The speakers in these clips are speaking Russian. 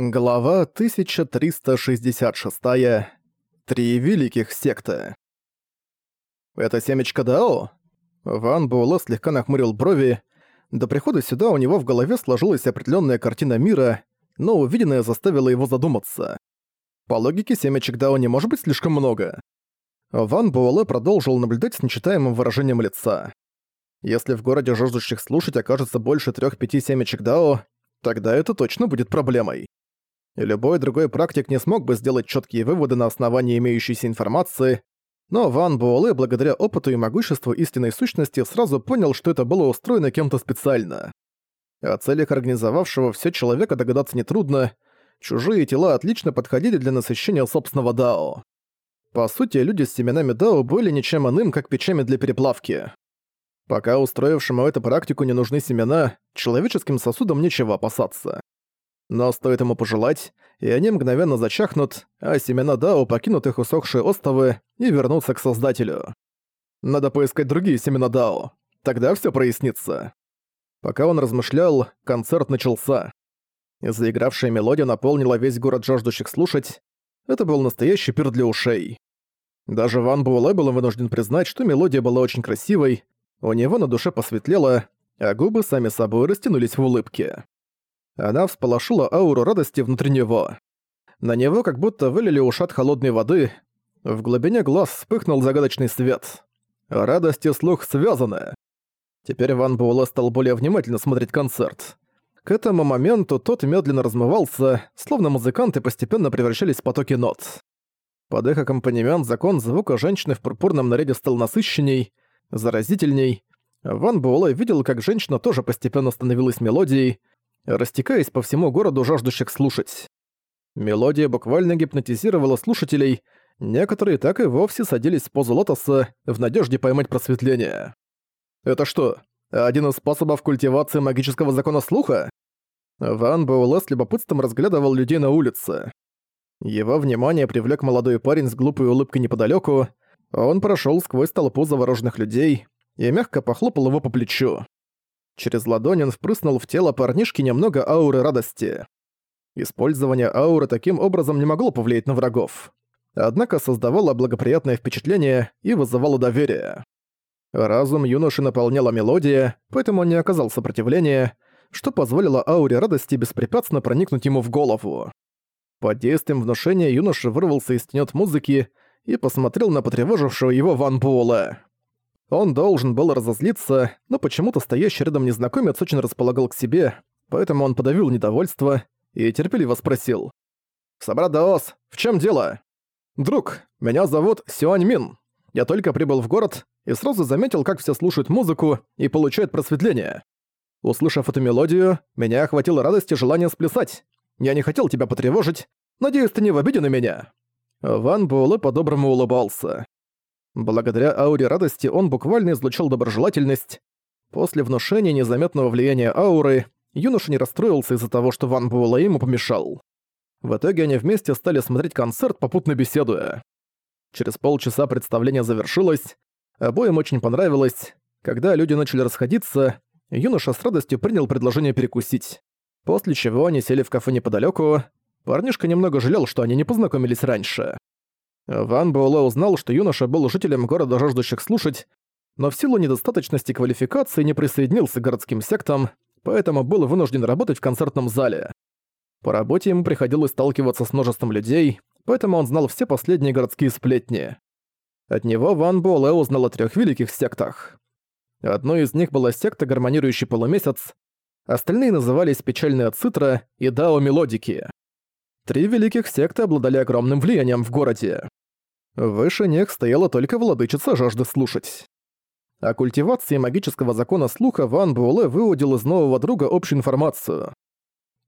Глава 1366. Три великих секты. «Это семечко Дао?» Ван Буэлэ слегка нахмурил брови. До прихода сюда у него в голове сложилась определенная картина мира, но увиденное заставило его задуматься. По логике, семечек Дао не может быть слишком много. Ван Буэлэ продолжил наблюдать с нечитаемым выражением лица. Если в городе жаждущих слушать окажется больше трех-пяти семечек Дао, тогда это точно будет проблемой любой другой практик не смог бы сделать четкие выводы на основании имеющейся информации, но Ван Буэлэ, благодаря опыту и могуществу истинной сущности, сразу понял, что это было устроено кем-то специально. О целях организовавшего все человека догадаться нетрудно, чужие тела отлично подходили для насыщения собственного Дао. По сути, люди с семенами Дао были ничем иным, как печами для переплавки. Пока устроившему эту практику не нужны семена, человеческим сосудам нечего опасаться. Но стоит ему пожелать, и они мгновенно зачахнут, а семена Дао покинут их усохшие остовы и вернутся к Создателю. Надо поискать другие семена Дао. Тогда все прояснится. Пока он размышлял, концерт начался. Заигравшая мелодия наполнила весь город жаждущих слушать. Это был настоящий пир для ушей. Даже Ван Буэлэ был вынужден признать, что мелодия была очень красивой, у него на душе посветлело, а губы сами собой растянулись в улыбке. Она всполошила ауру радости внутри него. На него как будто вылили ушат холодной воды. В глубине глаз вспыхнул загадочный свет. Радость и слух связаны. Теперь Ван Буэлэ стал более внимательно смотреть концерт. К этому моменту тот медленно размывался, словно музыканты постепенно превращались в потоки нот. Под их аккомпанемент закон звука женщины в пурпурном наряде стал насыщенней, заразительней. Ван Буэлэ видел, как женщина тоже постепенно становилась мелодией, растекаясь по всему городу жаждущих слушать. Мелодия буквально гипнотизировала слушателей, некоторые так и вовсе садились в позу лотоса в надежде поймать просветление. Это что, один из способов культивации магического закона слуха? Ван Буэлэ с любопытством разглядывал людей на улице. Его внимание привлек молодой парень с глупой улыбкой неподалеку. Он прошел сквозь толпу завороженных людей и мягко похлопал его по плечу. Через ладонь он впрыснул в тело парнишки немного ауры радости. Использование ауры таким образом не могло повлиять на врагов. Однако создавало благоприятное впечатление и вызывало доверие. Разум юноши наполняла мелодия, поэтому он не оказал сопротивления, что позволило ауре радости беспрепятственно проникнуть ему в голову. Под действием внушения юноша вырвался из тенет музыки и посмотрел на потревожившего его Ван Буэлэ. Он должен был разозлиться, но почему-то стоящий рядом незнакомец очень располагал к себе, поэтому он подавил недовольство и терпеливо спросил. «Собрат Даос, в чем дело?» «Друг, меня зовут Сюань Мин. Я только прибыл в город и сразу заметил, как все слушают музыку и получают просветление. Услышав эту мелодию, меня охватила радость и желание сплясать. Я не хотел тебя потревожить. Надеюсь, ты не в обиде на меня». Ван Буэлэ по-доброму улыбался. Благодаря ауре радости он буквально излучал доброжелательность. После внушения незаметного влияния ауры, юноша не расстроился из-за того, что Ван Буэлэ ему помешал. В итоге они вместе стали смотреть концерт, попутно беседуя. Через полчаса представление завершилось, обоим очень понравилось. Когда люди начали расходиться, юноша с радостью принял предложение перекусить. После чего они сели в кафе неподалеку. Парнишка немного жалел, что они не познакомились раньше. Ван Буэлэ узнал, что юноша был жителем города, жаждущих слушать, но в силу недостаточности квалификации не присоединился к городским сектам, поэтому был вынужден работать в концертном зале. По работе ему приходилось сталкиваться с множеством людей, поэтому он знал все последние городские сплетни. От него Ван Буэлэ узнал о трех великих сектах. Одной из них была секта «Гармонирующий полумесяц», остальные назывались «Печальная цитра» и «Дао Мелодики». Три великих секты обладали огромным влиянием в городе. Выше них стояла только владычица жажды слушать. О культивации магического закона слуха Ван Буэлэ выудил из нового друга общую информацию.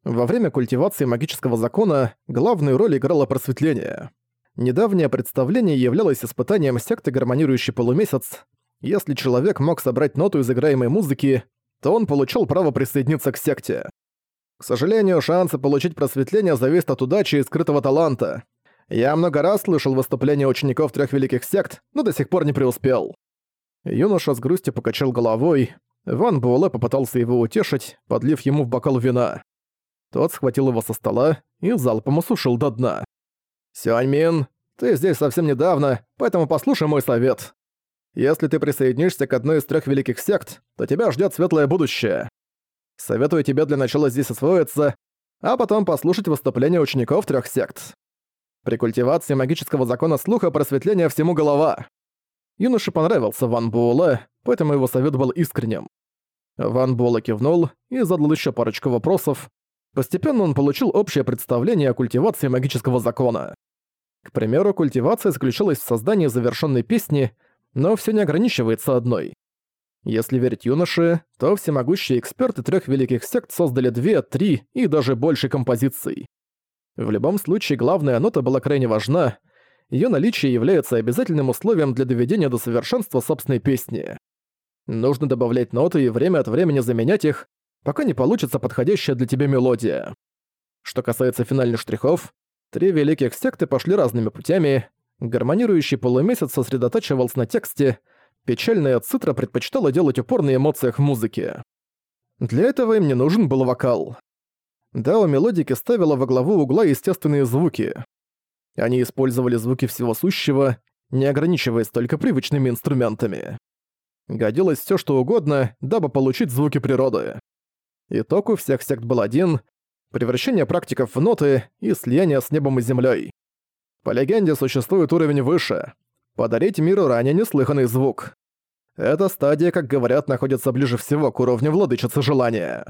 Во время культивации магического закона главную роль играло просветление. Недавнее представление являлось испытанием секты «Гармонирующий полумесяц». Если человек мог собрать ноту из играемой музыки, то он получал право присоединиться к секте. К сожалению, шансы получить просветление зависят от удачи и скрытого таланта. Я много раз слышал выступления учеников трех великих сект, но до сих пор не преуспел». Юноша с грустью покачал головой. Ван Буэлэ попытался его утешить, подлив ему в бокал вина. Тот схватил его со стола и залпом осушил до дна. «Сюаньмин, ты здесь совсем недавно, поэтому послушай мой совет. Если ты присоединишься к одной из трех великих сект, то тебя ждет светлое будущее. Советую тебе для начала здесь освоиться, а потом послушать выступления учеников трех сект. При культивации магического закона слуха просветление всему голова. Юноше понравился Ван Буэлэ, поэтому его совет был искренним. Ван Буэлэ кивнул и задал еще парочку вопросов. Постепенно он получил общее представление о культивации магического закона. К примеру, культивация заключалась в создании завершенной песни, но все не ограничивается одной. Если верить юноше, то всемогущие эксперты трех великих сект создали две, три и даже больше композиций. В любом случае, главная нота была крайне важна, ее наличие является обязательным условием для доведения до совершенства собственной песни. Нужно добавлять ноты и время от времени заменять их, пока не получится подходящая для тебя мелодия. Что касается финальных штрихов, три великих секты пошли разными путями. Гармонирующий полумесяц сосредотачивался на тексте, печальная цитра предпочитала делать упор на эмоциях в музыке. Для этого им не нужен был вокал. Дао мелодики ставила во главу угла естественные звуки. Они использовали звуки всего сущего, не ограничиваясь только привычными инструментами. Годилось все что угодно, дабы получить звуки природы. Итог у всех сект был один — превращение практиков в ноты и слияние с небом и землей. По легенде, существует уровень выше — подарить миру ранее неслыханный звук. Эта стадия, как говорят, находится ближе всего к уровню владычицы желания.